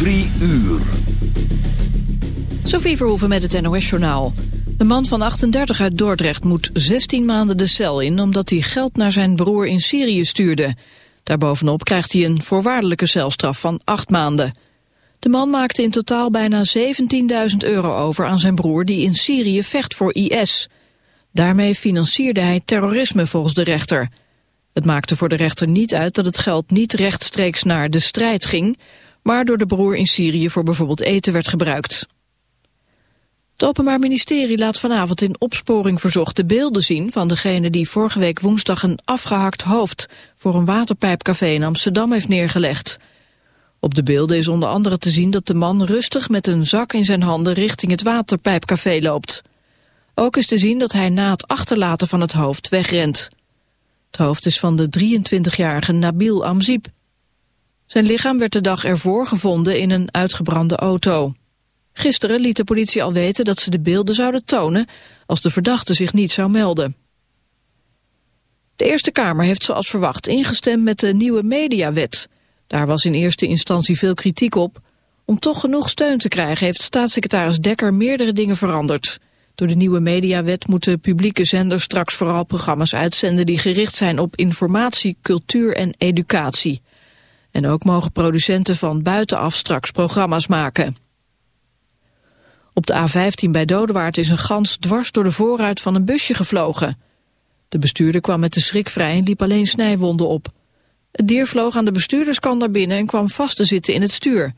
Drie uur. Sophie Verhoeven met het NOS-journaal. Een man van 38 uit Dordrecht moet 16 maanden de cel in... omdat hij geld naar zijn broer in Syrië stuurde. Daarbovenop krijgt hij een voorwaardelijke celstraf van 8 maanden. De man maakte in totaal bijna 17.000 euro over aan zijn broer... die in Syrië vecht voor IS. Daarmee financierde hij terrorisme volgens de rechter. Het maakte voor de rechter niet uit dat het geld niet rechtstreeks naar de strijd ging... maar door de broer in Syrië voor bijvoorbeeld eten werd gebruikt. Het Openbaar Ministerie laat vanavond in opsporing verzochte beelden zien van degene die vorige week woensdag een afgehakt hoofd voor een waterpijpcafé in Amsterdam heeft neergelegd. Op de beelden is onder andere te zien dat de man rustig met een zak in zijn handen richting het waterpijpcafé loopt. Ook is te zien dat hij na het achterlaten van het hoofd wegrent. Het hoofd is van de 23-jarige Nabil Amzib. Zijn lichaam werd de dag ervoor gevonden in een uitgebrande auto. Gisteren liet de politie al weten dat ze de beelden zouden tonen als de verdachte zich niet zou melden. De Eerste Kamer heeft zoals verwacht ingestemd met de nieuwe mediawet. Daar was in eerste instantie veel kritiek op. Om toch genoeg steun te krijgen heeft staatssecretaris Dekker meerdere dingen veranderd. Door de nieuwe mediawet moeten publieke zenders straks vooral programma's uitzenden die gericht zijn op informatie, cultuur en educatie. En ook mogen producenten van buitenaf straks programma's maken. Op de A15 bij Dodewaard is een gans dwars door de voorruit van een busje gevlogen. De bestuurder kwam met de schrik vrij en liep alleen snijwonden op. Het dier vloog aan de bestuurderskant naar binnen en kwam vast te zitten in het stuur.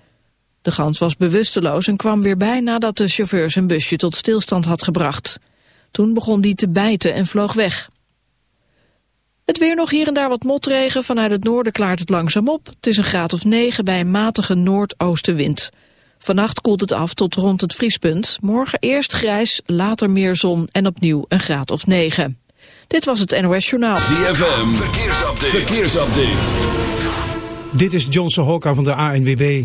De gans was bewusteloos en kwam weer bij nadat de chauffeur zijn busje tot stilstand had gebracht. Toen begon die te bijten en vloog weg. Het weer nog hier en daar wat motregen. Vanuit het noorden klaart het langzaam op. Het is een graad of 9 bij een matige noordoostenwind. Vannacht koelt het af tot rond het vriespunt. Morgen eerst grijs, later meer zon en opnieuw een graad of 9. Dit was het NOS Journaal. ZFM, verkeersupdate. verkeersupdate. Dit is Johnson Hokka van de ANWB.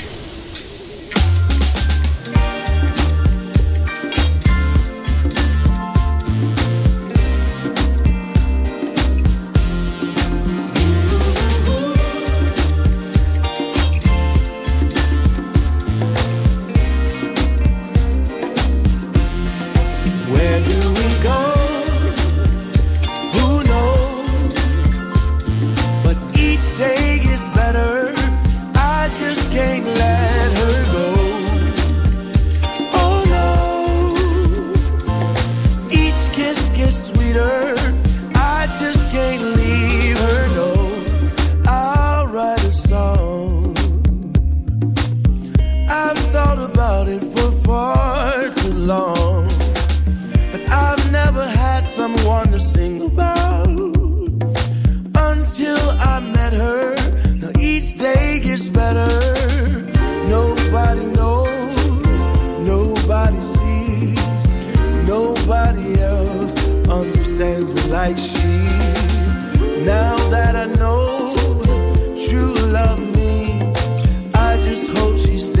cold she still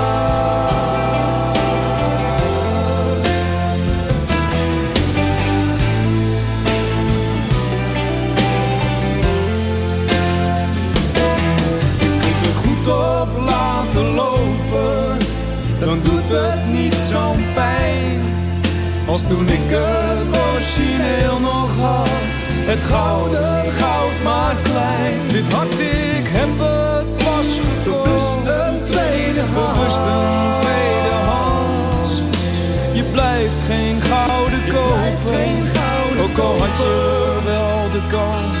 Als toen ik het origineel nog had. Het gouden goud maar klein. Dit hart ik hem het pas gekocht. Een tweede hand. Bewust een tweede hand. Je blijft geen gouden kopen Ook al had je wel de kans.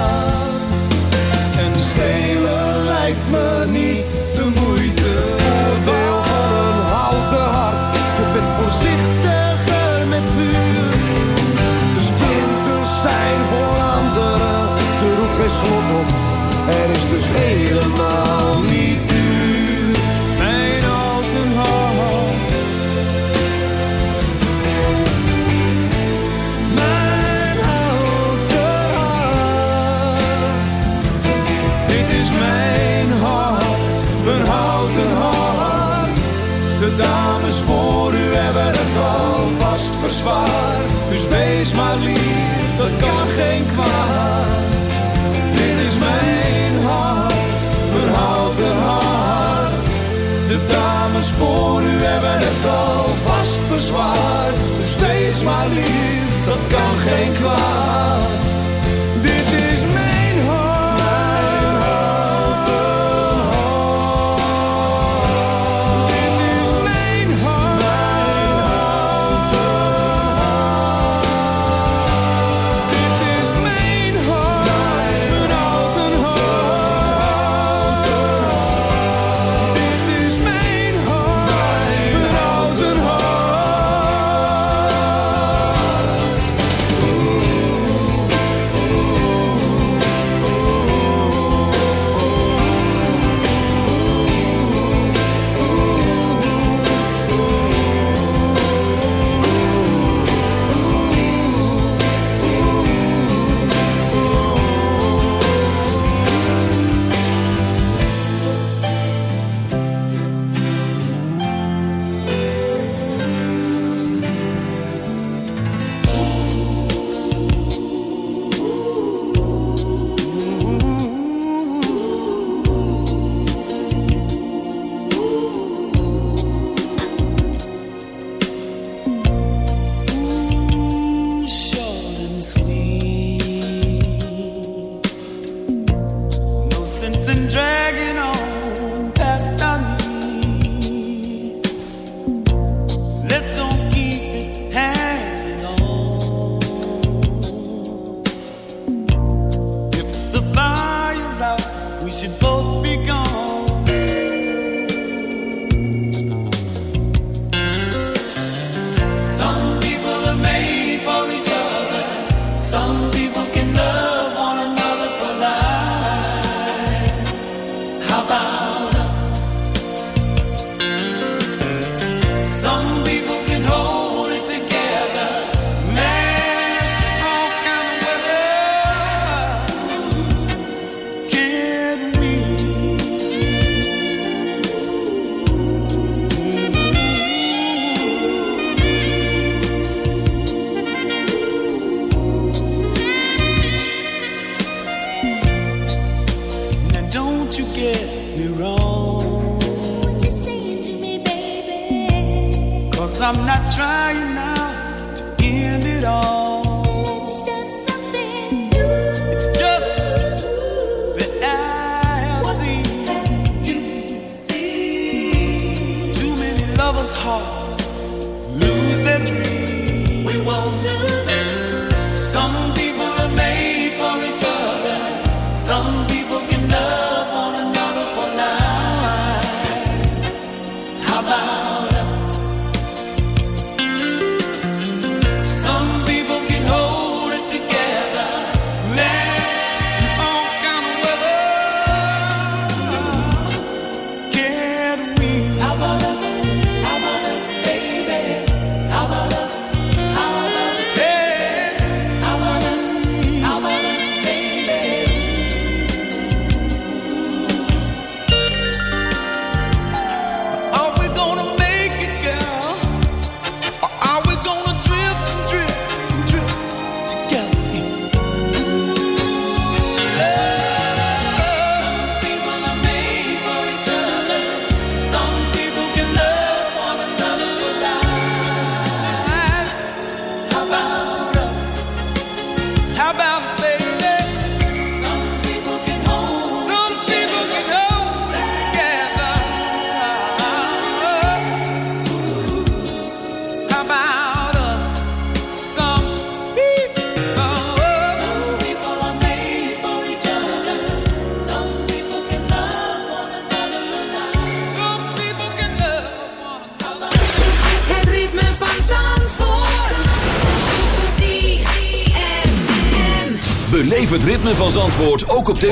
geen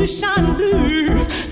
execution blues.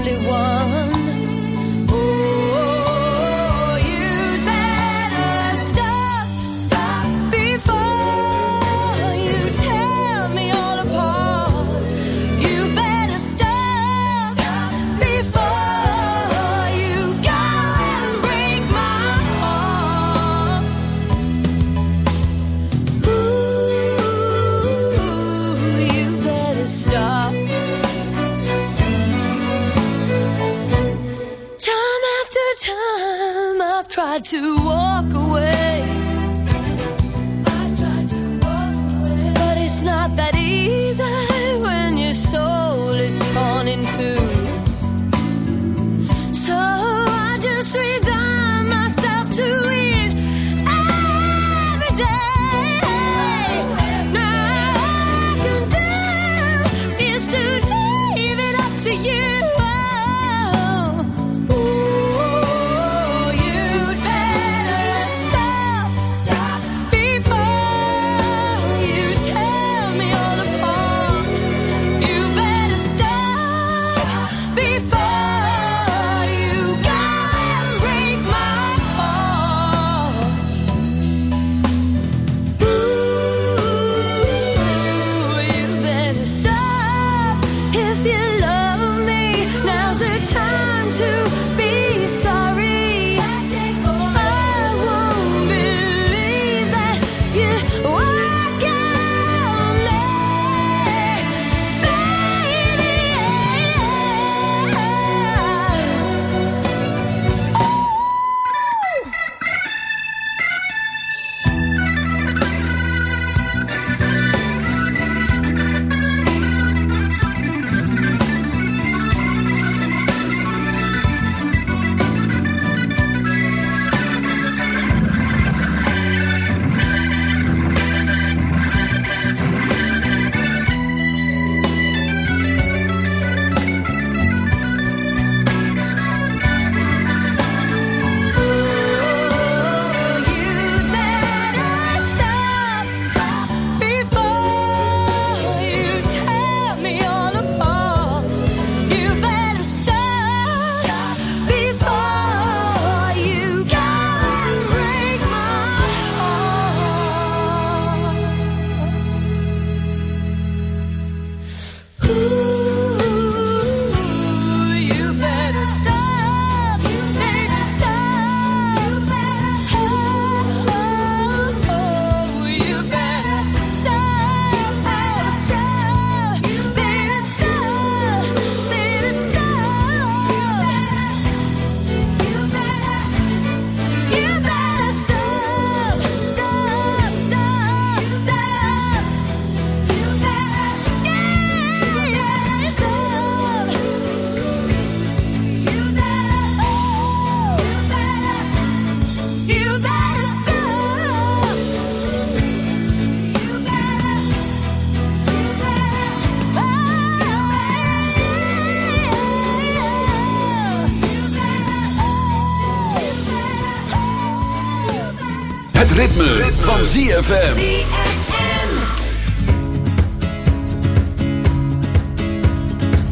Het ritme, van ZFM.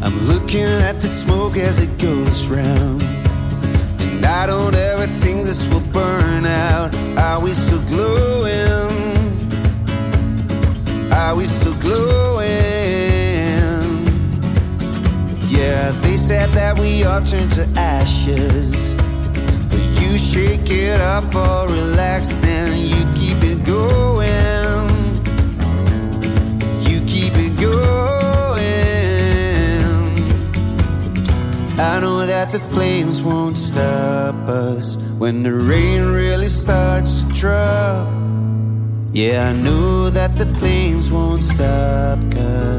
I'm looking at the smoke as it goes round. And I don't ever think this will burn out. Are we still glowing? Are we still glowing? Yeah, they said that we all turn to ashes. You shake it up or relax and you keep it going. You keep it going. I know that the flames won't stop us when the rain really starts to drop. Yeah, I know that the flames won't stop us.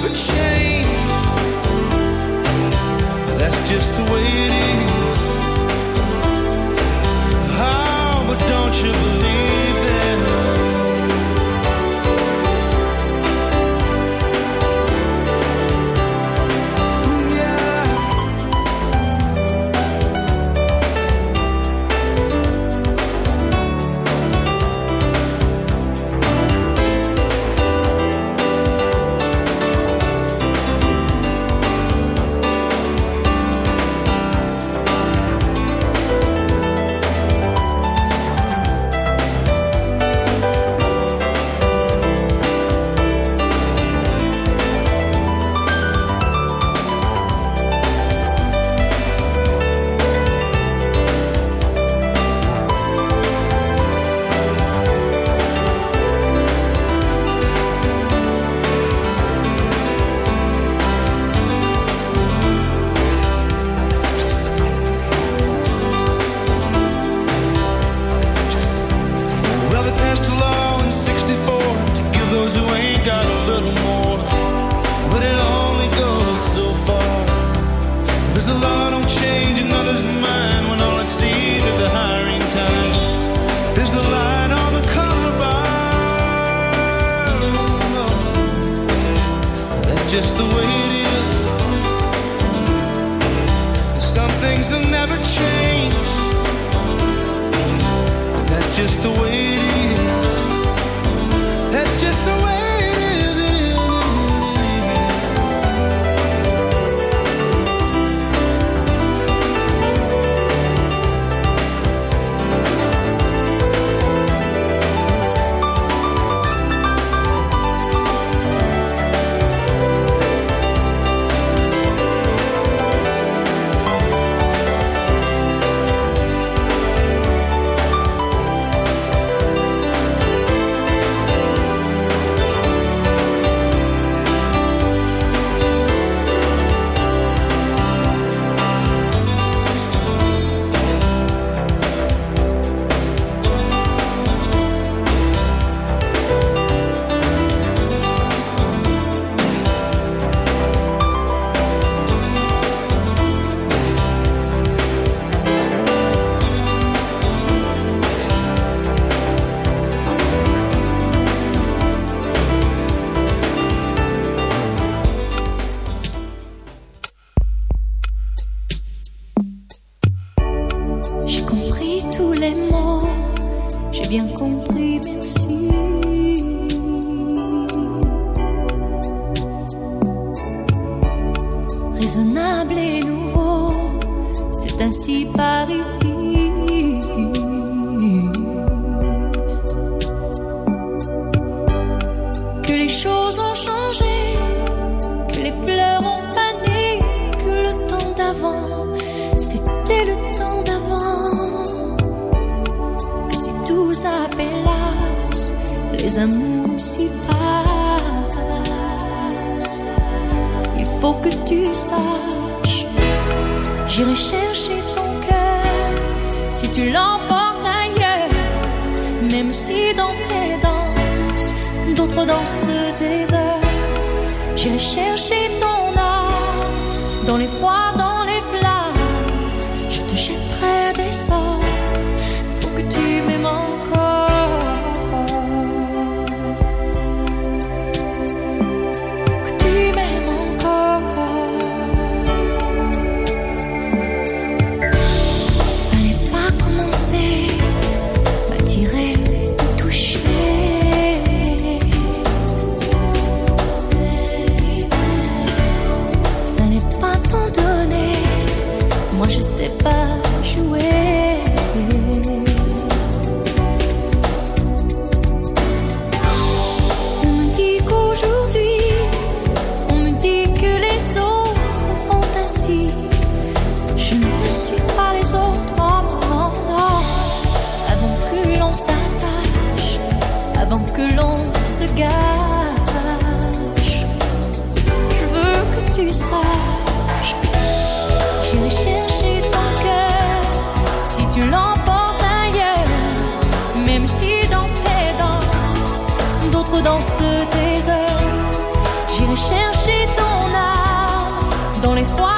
never change. That's just the way it is. Oh, but don't you believe? chercher ton âme dans les froids. J'irai chercher ton âme dans les froids.